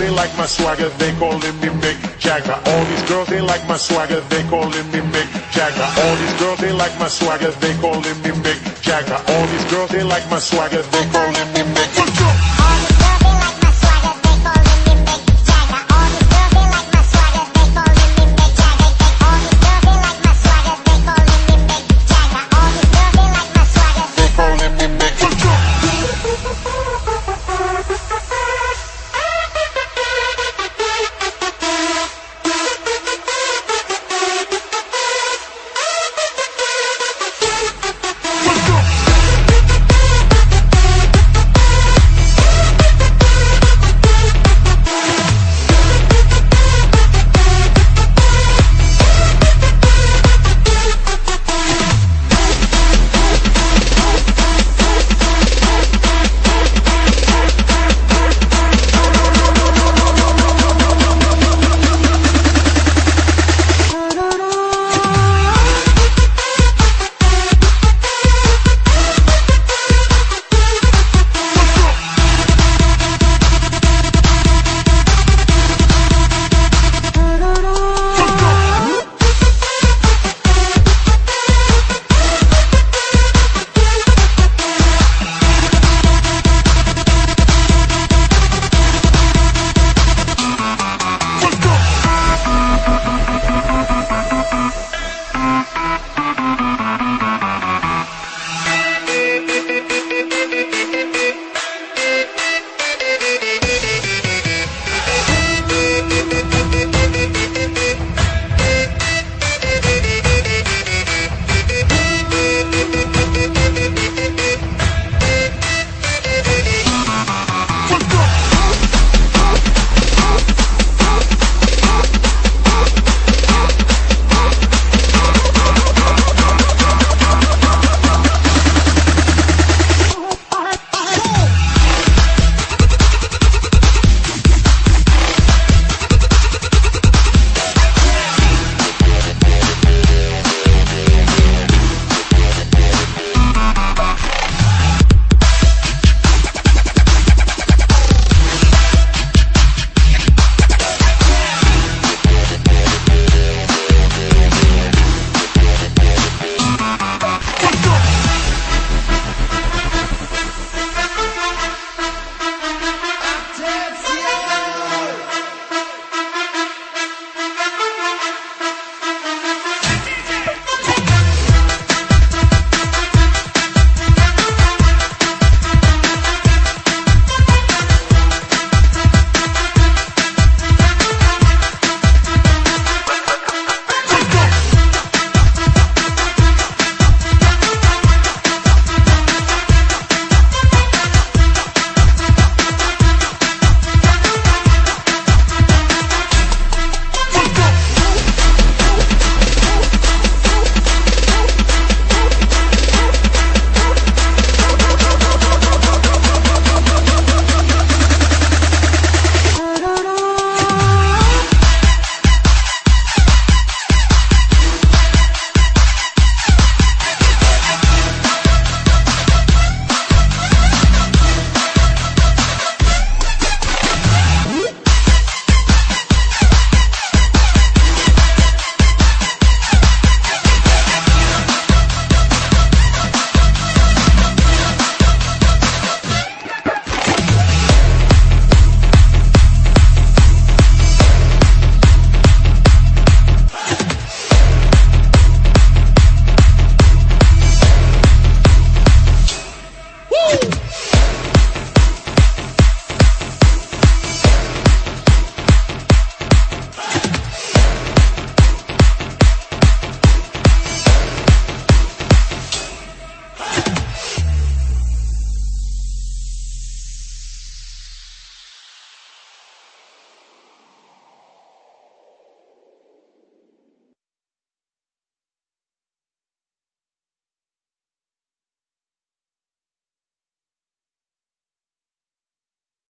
they like my swagger, they calling me Mick Jagger. All these girls, they like my swagger, they calling me Mick Jagger. All these girls, they like my swagger, they calling me Mick Jagger. All these girls, they like my swagger, they calling me Mick